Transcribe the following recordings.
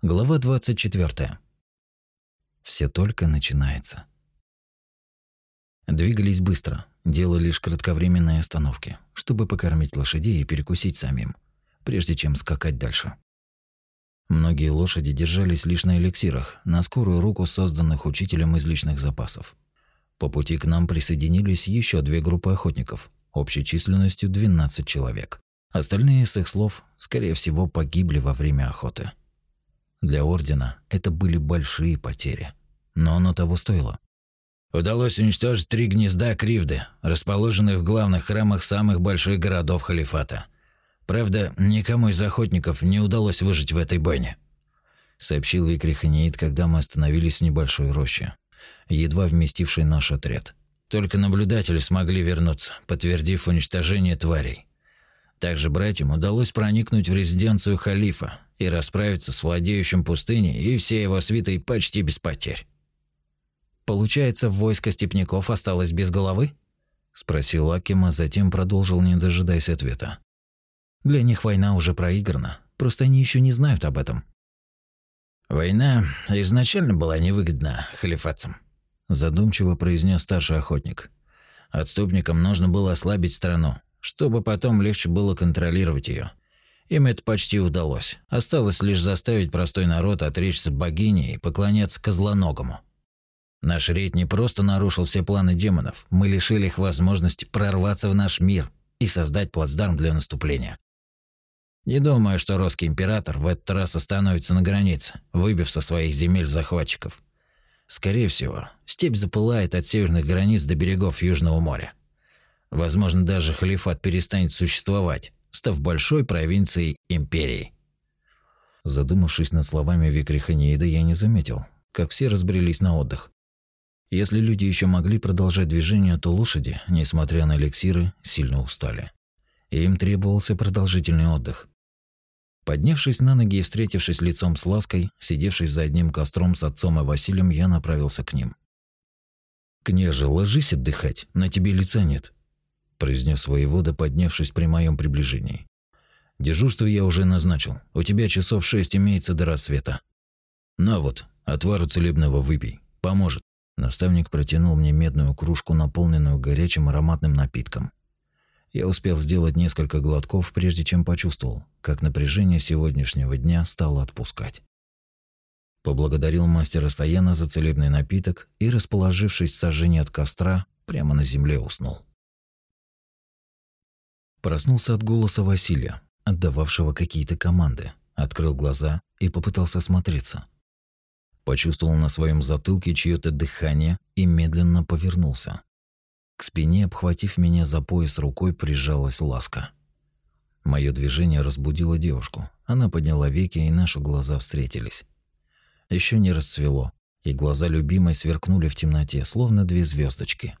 Глава 24. Все только начинается. Двигались быстро, делали лишь кратковременные остановки, чтобы покормить лошадей и перекусить самим, прежде чем скакать дальше. Многие лошади держались лишь на эликсирах, на скорую руку созданных учителем из личных запасов. По пути к нам присоединились еще две группы охотников, общей численностью 12 человек. Остальные, с их слов, скорее всего, погибли во время охоты. Для Ордена это были большие потери. Но оно того стоило. Удалось уничтожить три гнезда Кривды, расположенных в главных храмах самых больших городов халифата. Правда, никому из охотников не удалось выжить в этой бойне. Сообщил Викриханиид, когда мы остановились в небольшой роще, едва вместившей наш отряд. Только наблюдатели смогли вернуться, подтвердив уничтожение тварей. Также братьям удалось проникнуть в резиденцию халифа и расправиться с владеющим пустыней и всей его свитой почти без потерь. «Получается, войско степняков осталось без головы?» – спросил Акима, затем продолжил, не дожидаясь ответа. «Для них война уже проиграна, просто они еще не знают об этом». «Война изначально была невыгодна халифатцам», – задумчиво произнес старший охотник. «Отступникам нужно было ослабить страну, чтобы потом легче было контролировать ее. Им это почти удалось. Осталось лишь заставить простой народ отречься богине и поклоняться козлоногому. Наш рейд не просто нарушил все планы демонов, мы лишили их возможности прорваться в наш мир и создать плацдарм для наступления. Не думаю, что русский император в этот раз остановится на границе, выбив со своих земель захватчиков. Скорее всего, степь запылает от северных границ до берегов Южного моря. Возможно, даже халифат перестанет существовать, став большой провинцией империи. Задумавшись над словами Викриханиида, я не заметил, как все разбрелись на отдых. Если люди еще могли продолжать движение, то лошади, несмотря на эликсиры, сильно устали. И им требовался продолжительный отдых. Поднявшись на ноги и встретившись лицом с Лаской, сидевшей за одним костром с отцом и Василием, я направился к ним. «Княже, ложись отдыхать, на тебе лица нет», произнес воевода, поднявшись при моем приближении. Дежурство я уже назначил. У тебя часов шесть имеется до рассвета. На вот, отвару целебного выпей. Поможет. Наставник протянул мне медную кружку, наполненную горячим ароматным напитком. Я успел сделать несколько глотков, прежде чем почувствовал, как напряжение сегодняшнего дня стало отпускать. Поблагодарил мастера Саяна за целебный напиток и, расположившись в сожжении от костра, прямо на земле уснул. Проснулся от голоса Василия, отдававшего какие-то команды, открыл глаза и попытался осмотреться. Почувствовал на своем затылке чьё-то дыхание и медленно повернулся. К спине, обхватив меня за пояс рукой, прижалась ласка. Мое движение разбудило девушку. Она подняла веки, и наши глаза встретились. Еще не расцвело, и глаза любимой сверкнули в темноте, словно две звездочки.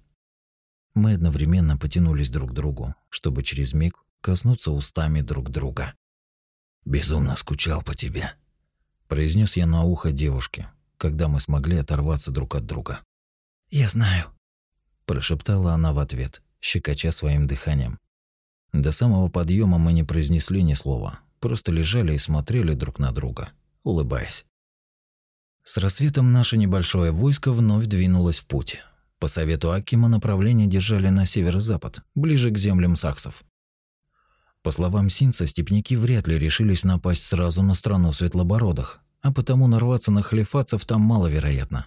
Мы одновременно потянулись друг к другу, чтобы через миг коснуться устами друг друга. «Безумно скучал по тебе», – произнес я на ухо девушке, когда мы смогли оторваться друг от друга. «Я знаю», – прошептала она в ответ, щекоча своим дыханием. До самого подъема мы не произнесли ни слова, просто лежали и смотрели друг на друга, улыбаясь. С рассветом наше небольшое войско вновь двинулось в путь. По совету Акима направление держали на северо-запад, ближе к землям саксов. По словам Синца, степняки вряд ли решились напасть сразу на страну светлобородых, а потому нарваться на халифатцев там маловероятно.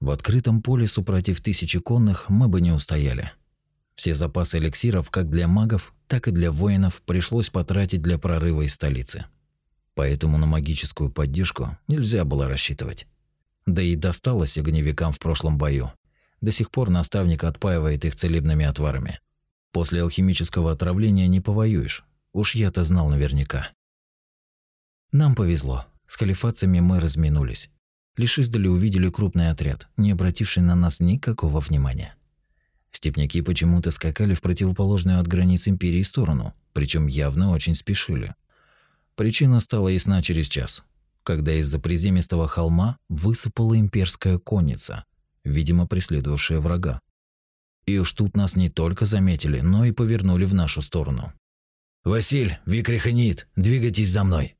В открытом поле супротив тысячи конных мы бы не устояли. Все запасы эликсиров как для магов, так и для воинов пришлось потратить для прорыва из столицы. Поэтому на магическую поддержку нельзя было рассчитывать. Да и досталось огневикам в прошлом бою, до сих пор наставник отпаивает их целебными отварами. После алхимического отравления не повоюешь. Уж я-то знал наверняка. Нам повезло. С халифатцами мы разминулись. Лишь издали увидели крупный отряд, не обративший на нас никакого внимания. Степняки почему-то скакали в противоположную от границ империи сторону, причем явно очень спешили. Причина стала ясна через час, когда из-за приземистого холма высыпала имперская конница – видимо, преследовавшая врага. И уж тут нас не только заметили, но и повернули в нашу сторону. «Василь, Викриханит, двигайтесь за мной!»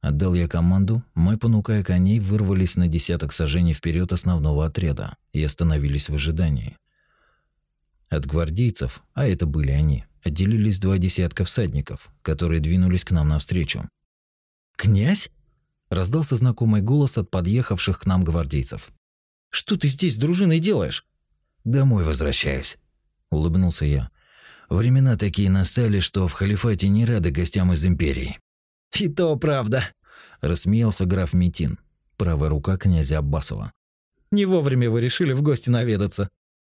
Отдал я команду, мы, понукая коней, вырвались на десяток сажений вперед основного отряда и остановились в ожидании. От гвардейцев, а это были они, отделились два десятка всадников, которые двинулись к нам навстречу. «Князь?» – раздался знакомый голос от подъехавших к нам гвардейцев. «Что ты здесь с дружиной делаешь?» «Домой возвращаюсь», – улыбнулся я. «Времена такие настали, что в халифате не рады гостям из империи». «И то правда», – рассмеялся граф Митин, правая рука князя Аббасова. «Не вовремя вы решили в гости наведаться».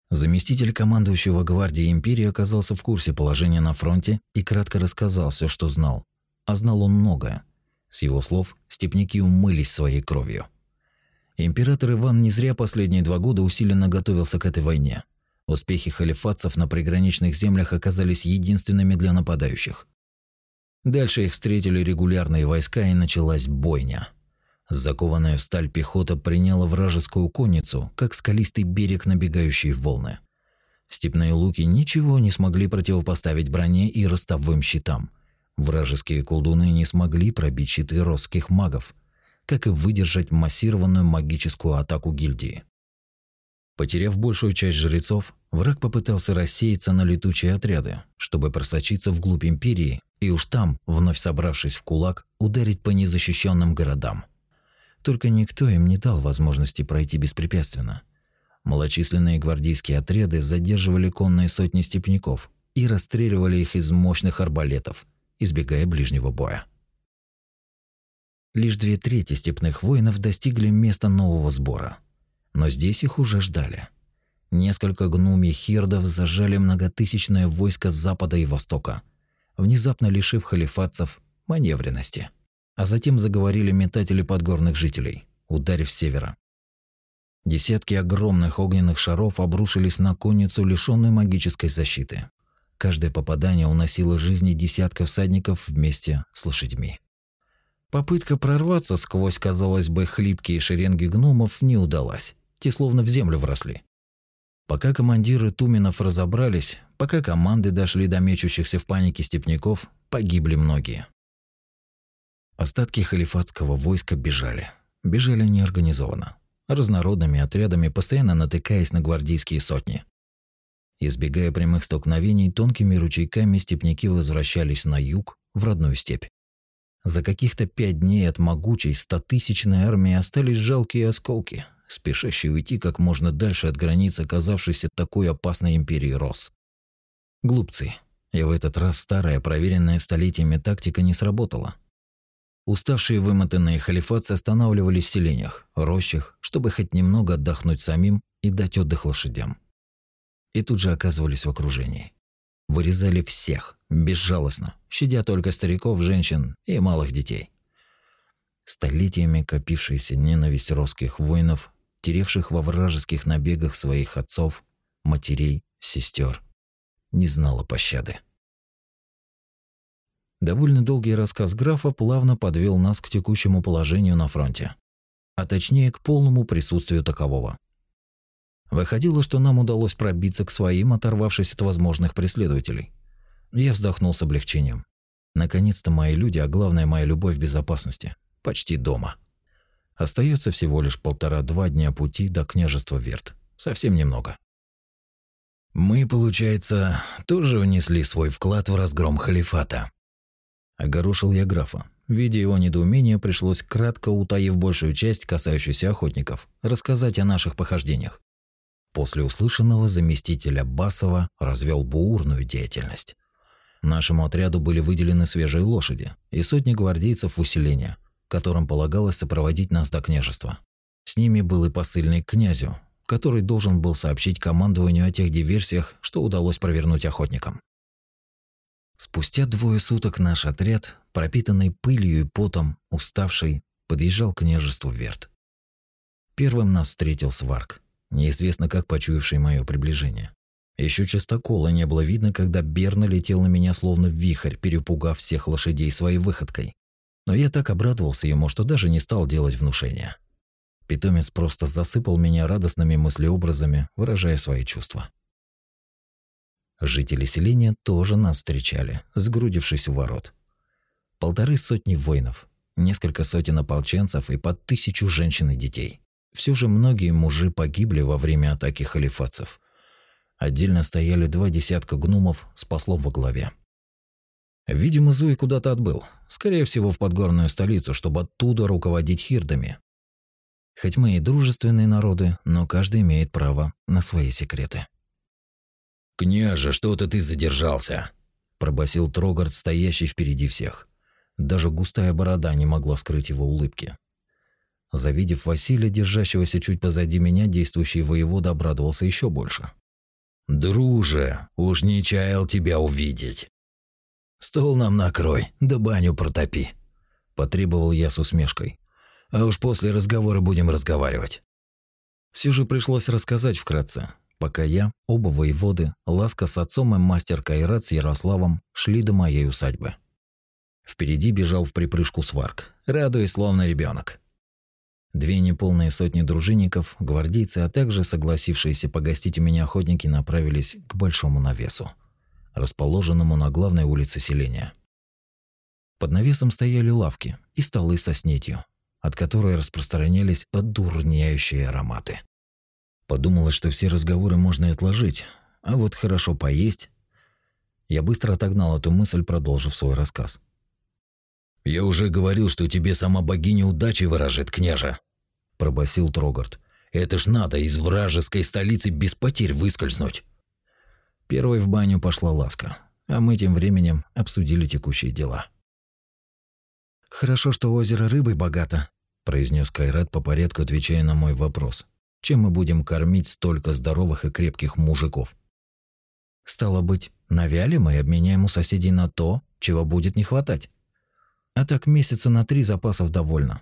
Заместитель командующего гвардии империи оказался в курсе положения на фронте и кратко рассказал все, что знал. А знал он многое. С его слов, степняки умылись своей кровью. Император Иван не зря последние два года усиленно готовился к этой войне. Успехи халифатцев на приграничных землях оказались единственными для нападающих. Дальше их встретили регулярные войска и началась бойня. Закованная в сталь пехота приняла вражескую конницу, как скалистый берег набегающей волны. Степные луки ничего не смогли противопоставить броне и ростовым щитам. Вражеские колдуны не смогли пробить щиты росских магов, как и выдержать массированную магическую атаку гильдии. Потеряв большую часть жрецов, враг попытался рассеяться на летучие отряды, чтобы просочиться вглубь империи и уж там, вновь собравшись в кулак, ударить по незащищенным городам. Только никто им не дал возможности пройти беспрепятственно. Малочисленные гвардейские отряды задерживали конные сотни степняков и расстреливали их из мощных арбалетов, избегая ближнего боя. Лишь две трети степных воинов достигли места нового сбора. Но здесь их уже ждали. Несколько гнумий хирдов зажали многотысячное войско с запада и востока, внезапно лишив халифатцев маневренности а затем заговорили метатели подгорных жителей, ударив с севера. Десятки огромных огненных шаров обрушились на конницу, лишённую магической защиты. Каждое попадание уносило жизни десятков всадников вместе с лошадьми. Попытка прорваться сквозь, казалось бы, хлипкие шеренги гномов не удалась. Те словно в землю вросли. Пока командиры Туменов разобрались, пока команды дошли до мечущихся в панике степняков, погибли многие. Остатки халифатского войска бежали. Бежали неорганизованно, разнородными отрядами, постоянно натыкаясь на гвардейские сотни. Избегая прямых столкновений, тонкими ручейками степняки возвращались на юг, в родную степь. За каких-то пять дней от могучей стотысячной армии остались жалкие осколки, спешащие уйти как можно дальше от границ оказавшейся такой опасной империи Рос. Глупцы. И в этот раз старая, проверенная столетиями тактика не сработала. Уставшие вымотанные халифатцы останавливались в селениях, рощах, чтобы хоть немного отдохнуть самим и дать отдых лошадям. И тут же оказывались в окружении. Вырезали всех, безжалостно, щадя только стариков, женщин и малых детей. Столетиями копившаяся ненависть русских воинов, теревших во вражеских набегах своих отцов, матерей, сестер, не знала пощады. Довольно долгий рассказ графа плавно подвел нас к текущему положению на фронте, а точнее к полному присутствию такового. Выходило, что нам удалось пробиться к своим, оторвавшись от возможных преследователей. Я вздохнул с облегчением. Наконец-то мои люди, а главное моя любовь в безопасности, почти дома. Остается всего лишь полтора-два дня пути до княжества Верт. Совсем немного. Мы, получается, тоже внесли свой вклад в разгром халифата. Огорошил я графа. Видя его недоумение, пришлось кратко, утаив большую часть, касающуюся охотников, рассказать о наших похождениях. После услышанного заместитель Аббасова развел буурную деятельность. Нашему отряду были выделены свежие лошади и сотни гвардейцев в усиление, которым полагалось сопроводить нас до княжества. С ними был и посыльный к князю, который должен был сообщить командованию о тех диверсиях, что удалось провернуть охотникам. Спустя двое суток наш отряд, пропитанный пылью и потом, уставший, подъезжал к княжеству Верт. Первым нас встретил Сварк, неизвестно как почуявший мое приближение. Еще частокола не было видно, когда Берна летел на меня словно вихрь, перепугав всех лошадей своей выходкой. Но я так обрадовался ему, что даже не стал делать внушения. Питомец просто засыпал меня радостными мыслеобразами, выражая свои чувства. Жители селения тоже нас встречали, сгрудившись у ворот. Полторы сотни воинов, несколько сотен ополченцев и под тысячу женщин и детей. Все же многие мужи погибли во время атаки халифатцев. Отдельно стояли два десятка гнумов с послом во главе. Видимо, Зуи куда-то отбыл, скорее всего, в подгорную столицу, чтобы оттуда руководить хирдами. Хоть мы и дружественные народы, но каждый имеет право на свои секреты. «Княже, что-то ты задержался!» – пробасил Трогард, стоящий впереди всех. Даже густая борода не могла скрыть его улыбки. Завидев Василия, держащегося чуть позади меня, действующий воевода обрадовался еще больше. «Друже, уж не чаял тебя увидеть. Стол нам накрой, да баню протопи», – потребовал я с усмешкой. «А уж после разговора будем разговаривать». Все же пришлось рассказать вкратце, пока я, оба воеводы, Ласка с отцом и мастер Кайрат с Ярославом шли до моей усадьбы. Впереди бежал в припрыжку сварк, радуясь словно ребенок. Две неполные сотни дружинников, гвардейцы, а также согласившиеся погостить у меня охотники направились к большому навесу, расположенному на главной улице селения. Под навесом стояли лавки и столы со снетью, от которой распространялись одурняющие ароматы. Подумалось, что все разговоры можно отложить, а вот хорошо поесть. Я быстро отогнал эту мысль, продолжив свой рассказ. «Я уже говорил, что тебе сама богиня удачи выражет, княже», – пробасил Трогард. «Это ж надо из вражеской столицы без потерь выскользнуть». Первой в баню пошла ласка, а мы тем временем обсудили текущие дела. «Хорошо, что озеро рыбой богато», – произнес Кайрат по порядку, отвечая на мой вопрос. «Чем мы будем кормить столько здоровых и крепких мужиков?» «Стало быть, навяли мы и обменяем у соседей на то, чего будет не хватать». А так месяца на три запасов довольно.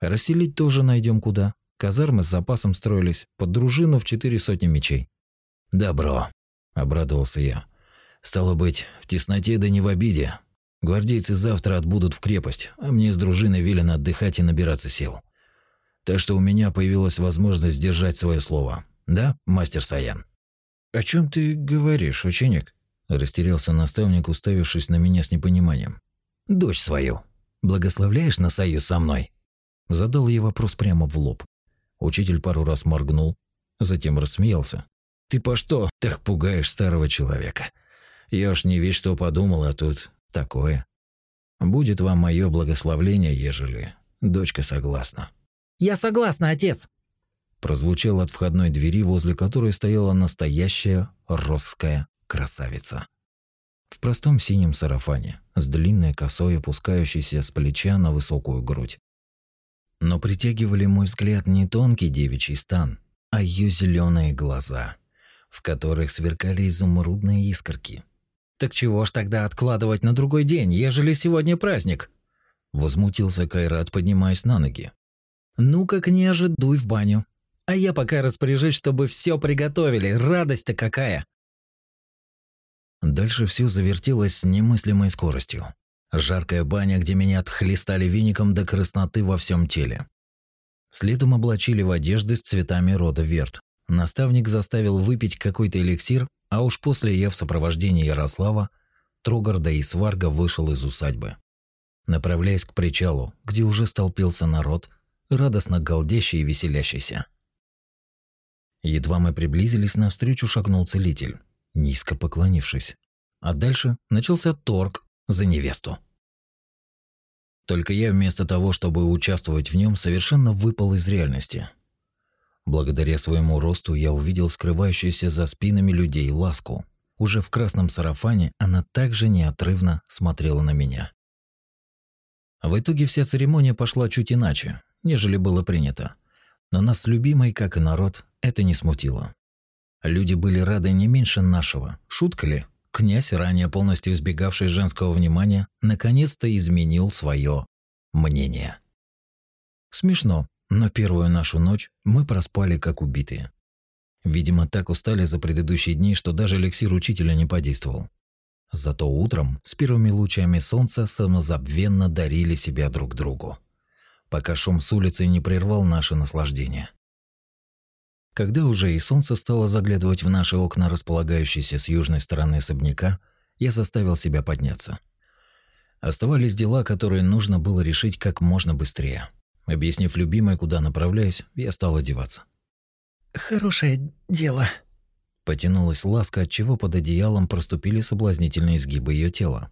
Расселить тоже найдем куда. Казармы с запасом строились под дружину в четыре сотни мечей. «Добро», – обрадовался я. «Стало быть, в тесноте да не в обиде. Гвардейцы завтра отбудут в крепость, а мне с дружиной велено отдыхать и набираться сил. Так что у меня появилась возможность сдержать свое слово. Да, мастер Саян?» «О чем ты говоришь, ученик?» – растерялся наставник, уставившись на меня с непониманием дочь свою. Благословляешь на союз со мной?» Задал ей вопрос прямо в лоб. Учитель пару раз моргнул, затем рассмеялся. «Ты по что так пугаешь старого человека? Я уж не весь что подумал, а тут такое. Будет вам мое благословление, ежели дочка согласна». «Я согласна, отец!» Прозвучал от входной двери, возле которой стояла настоящая росская красавица в простом синем сарафане, с длинной косой, опускающейся с плеча на высокую грудь. Но притягивали мой взгляд не тонкий девичий стан, а ее зеленые глаза, в которых сверкали изумрудные искорки. «Так чего ж тогда откладывать на другой день, ежели сегодня праздник?» Возмутился Кайрат, поднимаясь на ноги. «Ну-ка, княже, дуй в баню. А я пока распоряжусь, чтобы все приготовили. Радость-то какая!» Дальше все завертелось с немыслимой скоростью. Жаркая баня, где меня отхлестали веником до красноты во всем теле. Следом облачили в одежды с цветами рода Верт. Наставник заставил выпить какой-то эликсир, а уж после я в сопровождении Ярослава, Трогарда и Сварга вышел из усадьбы. Направляясь к причалу, где уже столпился народ, радостно галдящий и веселящийся. Едва мы приблизились, навстречу шагнул целитель низко поклонившись. А дальше начался торг за невесту. Только я вместо того, чтобы участвовать в нем, совершенно выпал из реальности. Благодаря своему росту я увидел скрывающуюся за спинами людей ласку. Уже в красном сарафане она также неотрывно смотрела на меня. В итоге вся церемония пошла чуть иначе, нежели было принято. Но нас с любимой, как и народ, это не смутило. Люди были рады не меньше нашего. Шутка ли? Князь, ранее полностью избегавший женского внимания, наконец-то изменил свое мнение. Смешно, но первую нашу ночь мы проспали как убитые. Видимо, так устали за предыдущие дни, что даже эликсир учителя не подействовал. Зато утром с первыми лучами солнца самозабвенно дарили себя друг другу, пока шум с улицы не прервал наше наслаждение. Когда уже и солнце стало заглядывать в наши окна, располагающиеся с южной стороны особняка, я заставил себя подняться. Оставались дела, которые нужно было решить как можно быстрее. Объяснив любимой, куда направляюсь, я стал одеваться. «Хорошее дело», — потянулась ласка, от чего под одеялом проступили соблазнительные изгибы ее тела.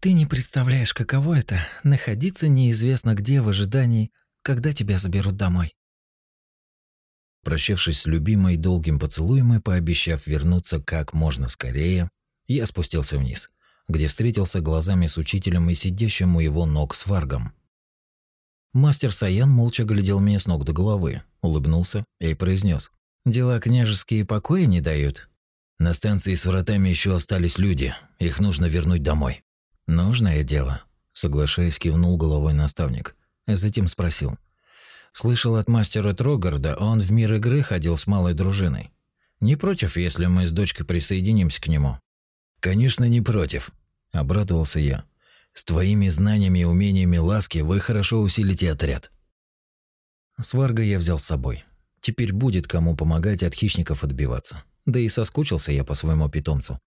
«Ты не представляешь, каково это — находиться неизвестно где в ожидании, когда тебя заберут домой». Прощавшись с любимой долгим поцелуем и пообещав вернуться как можно скорее, я спустился вниз — где встретился глазами с учителем и сидящим у его ног с Варгом. Мастер Саян молча глядел меня с ног до головы, улыбнулся и произнес: «Дела княжеские покоя не дают. На станции с вратами еще остались люди, их нужно вернуть домой». «Нужное дело», – соглашаясь, кивнул головой наставник, а затем спросил. «Слышал от мастера Трогарда, он в мир игры ходил с малой дружиной. Не против, если мы с дочкой присоединимся к нему?» «Конечно, не против», – обрадовался я. «С твоими знаниями и умениями ласки вы хорошо усилите отряд». Сварга я взял с собой. Теперь будет кому помогать от хищников отбиваться. Да и соскучился я по своему питомцу.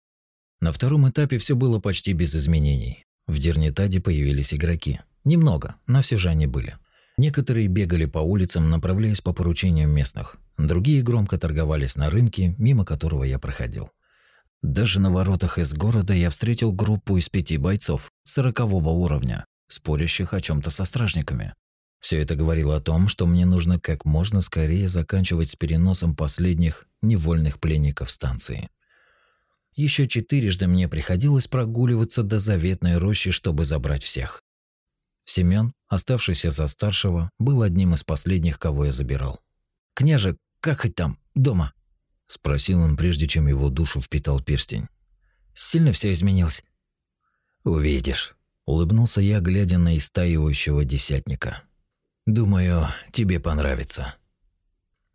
На втором этапе все было почти без изменений. В Дернитаде появились игроки. Немного, но все же они были. Некоторые бегали по улицам, направляясь по поручениям местных. Другие громко торговались на рынке, мимо которого я проходил. Даже на воротах из города я встретил группу из пяти бойцов сорокового уровня, спорящих о чем то со стражниками. Все это говорило о том, что мне нужно как можно скорее заканчивать с переносом последних невольных пленников станции. Еще четырежды мне приходилось прогуливаться до заветной рощи, чтобы забрать всех. Семён, оставшийся за старшего, был одним из последних, кого я забирал. «Княже, как хоть там, дома?» – спросил он, прежде чем его душу впитал перстень. «Сильно все изменилось?» «Увидишь», – улыбнулся я, глядя на истаивающего десятника. «Думаю, тебе понравится».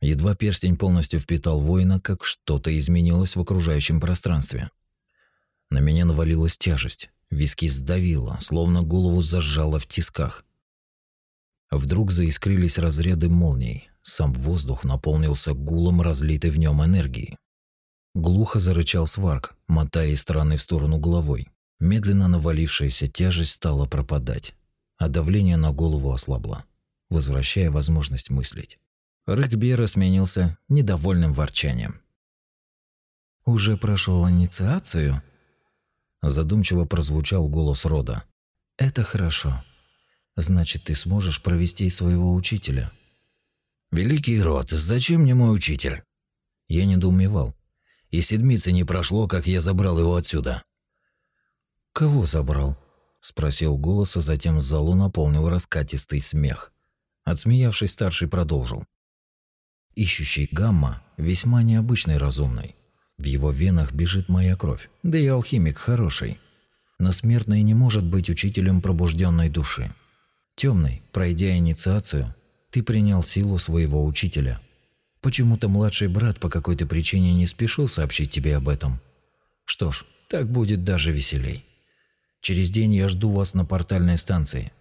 Едва перстень полностью впитал воина, как что-то изменилось в окружающем пространстве. На меня навалилась тяжесть, виски сдавило, словно голову зажало в тисках. Вдруг заискрились разряды молний, сам воздух наполнился гулом разлитой в нем энергии. Глухо зарычал сварк, мотая из стороны в сторону головой. Медленно навалившаяся тяжесть стала пропадать, а давление на голову ослабло, возвращая возможность мыслить. Рык Бера сменился недовольным ворчанием. «Уже прошел инициацию?» Задумчиво прозвучал голос рода. «Это хорошо. Значит, ты сможешь провести своего учителя». «Великий род, зачем мне мой учитель?» Я недоумевал. И седмицы не прошло, как я забрал его отсюда. «Кого забрал?» – спросил голос, а затем залу наполнил раскатистый смех. Отсмеявшись, старший продолжил. Ищущий гамма весьма необычный разумный. В его венах бежит моя кровь, да и алхимик хороший. Но смертный не может быть учителем пробужденной души. Темный, пройдя инициацию, ты принял силу своего учителя. Почему-то младший брат по какой-то причине не спешил сообщить тебе об этом. Что ж, так будет даже веселей. Через день я жду вас на портальной станции.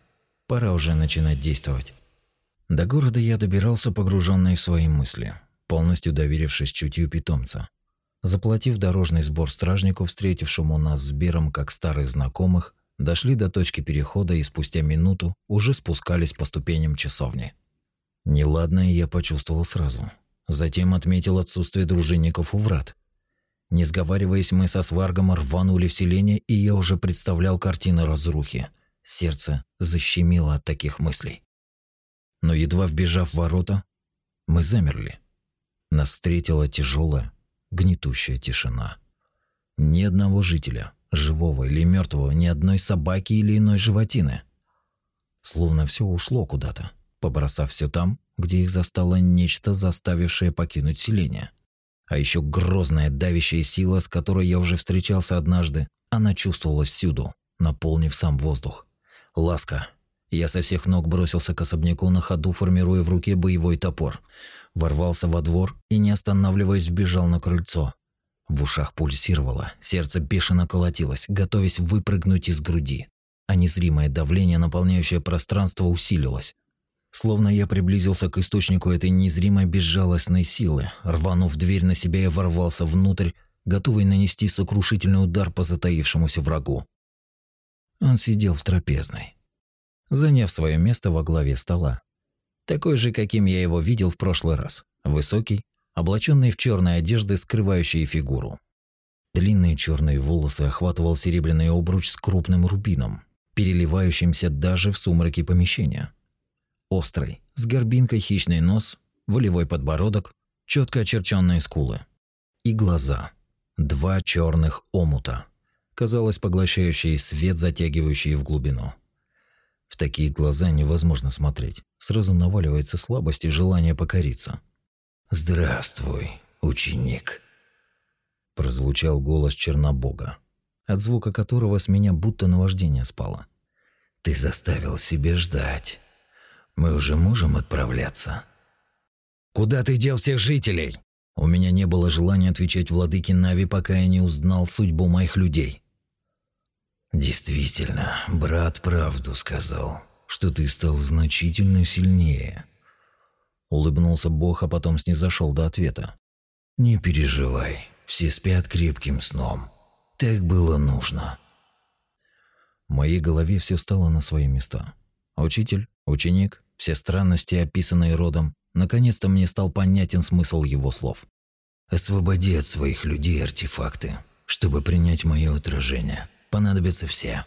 Пора уже начинать действовать. До города я добирался погруженный в свои мысли, полностью доверившись чутью питомца. Заплатив дорожный сбор стражнику, встретившему нас с Бером как старых знакомых, дошли до точки перехода и спустя минуту уже спускались по ступеням часовни. Неладное я почувствовал сразу. Затем отметил отсутствие дружинников у врат. Не сговариваясь, мы со сваргом рванули в селение, и я уже представлял картины разрухи. Сердце защемило от таких мыслей. Но едва вбежав в ворота, мы замерли. Нас встретила тяжелая, гнетущая тишина. Ни одного жителя, живого или мертвого, ни одной собаки или иной животины. Словно все ушло куда-то побросав все там, где их застало нечто, заставившее покинуть селение. А еще грозная давящая сила, с которой я уже встречался однажды, она чувствовалась всюду, наполнив сам воздух. Ласка. Я со всех ног бросился к особняку на ходу, формируя в руке боевой топор. Ворвался во двор и, не останавливаясь, вбежал на крыльцо. В ушах пульсировало, сердце бешено колотилось, готовясь выпрыгнуть из груди. А незримое давление, наполняющее пространство, усилилось. Словно я приблизился к источнику этой незримой безжалостной силы, рванув дверь на себя и ворвался внутрь, готовый нанести сокрушительный удар по затаившемуся врагу. Он сидел в трапезной, заняв свое место во главе стола. Такой же, каким я его видел в прошлый раз. Высокий, облаченный в черные одежды, скрывающие фигуру. Длинные черные волосы охватывал серебряный обруч с крупным рубином, переливающимся даже в сумраке помещения. Острый, с горбинкой хищный нос, волевой подбородок, четко очерченные скулы. И глаза. Два черных омута, казалось, поглощающие свет, затягивающие в глубину. В такие глаза невозможно смотреть. Сразу наваливается слабость и желание покориться. «Здравствуй, ученик», – прозвучал голос Чернобога, от звука которого с меня будто наваждение спало. «Ты заставил себя ждать. Мы уже можем отправляться?» «Куда ты дел всех жителей?» У меня не было желания отвечать владыке Нави, пока я не узнал судьбу моих людей. Действительно, брат правду сказал, что ты стал значительно сильнее. Улыбнулся Бог, а потом снизошел до ответа. Не переживай, все спят крепким сном. Так было нужно. В моей голове все стало на свои места. Учитель, ученик, все странности, описанные родом, наконец-то мне стал понятен смысл его слов. Освободи от своих людей артефакты, чтобы принять мое отражение понадобятся все.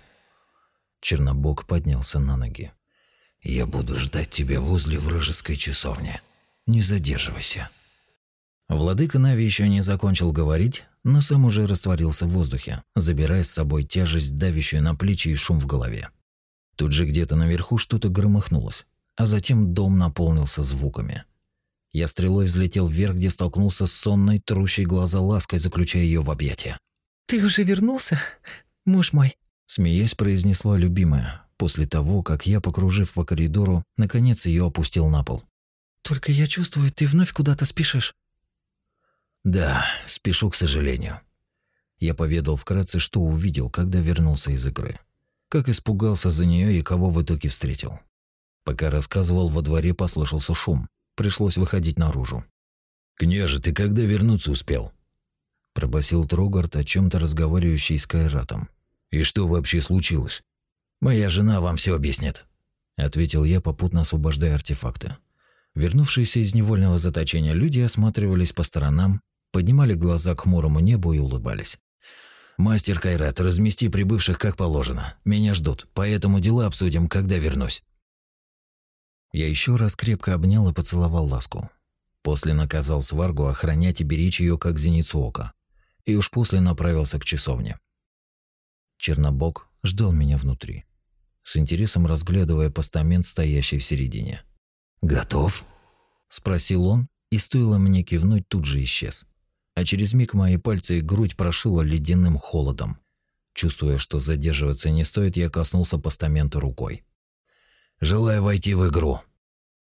Чернобог поднялся на ноги. Я буду ждать тебя возле вражеской часовни. Не задерживайся. Владыка Нави еще не закончил говорить, но сам уже растворился в воздухе, забирая с собой тяжесть, давящую на плечи и шум в голове. Тут же где-то наверху что-то громыхнулось, а затем дом наполнился звуками. Я стрелой взлетел вверх, где столкнулся с сонной, трущей глаза лаской, заключая ее в объятия. «Ты уже вернулся? Муж мой», – смеясь произнесла любимая, после того, как я, покружив по коридору, наконец ее опустил на пол. «Только я чувствую, ты вновь куда-то спешишь». «Да, спешу, к сожалению». Я поведал вкратце, что увидел, когда вернулся из игры. Как испугался за нее и кого в итоге встретил. Пока рассказывал, во дворе послышался шум. Пришлось выходить наружу. «Княже, ты когда вернуться успел?» Пробасил Трогард, о чем то разговаривающий с Кайратом. «И что вообще случилось?» «Моя жена вам все объяснит», – ответил я, попутно освобождая артефакты. Вернувшиеся из невольного заточения люди осматривались по сторонам, поднимали глаза к хмурому небу и улыбались. «Мастер Кайрат, размести прибывших как положено. Меня ждут, поэтому дела обсудим, когда вернусь». Я еще раз крепко обнял и поцеловал ласку. После наказал Сваргу охранять и беречь ее как зеницу ока и уж после направился к часовне. Чернобог ждал меня внутри, с интересом разглядывая постамент, стоящий в середине. «Готов?» – спросил он, и стоило мне кивнуть, тут же исчез. А через миг мои пальцы и грудь прошило ледяным холодом. Чувствуя, что задерживаться не стоит, я коснулся постамента рукой. «Желаю войти в игру»,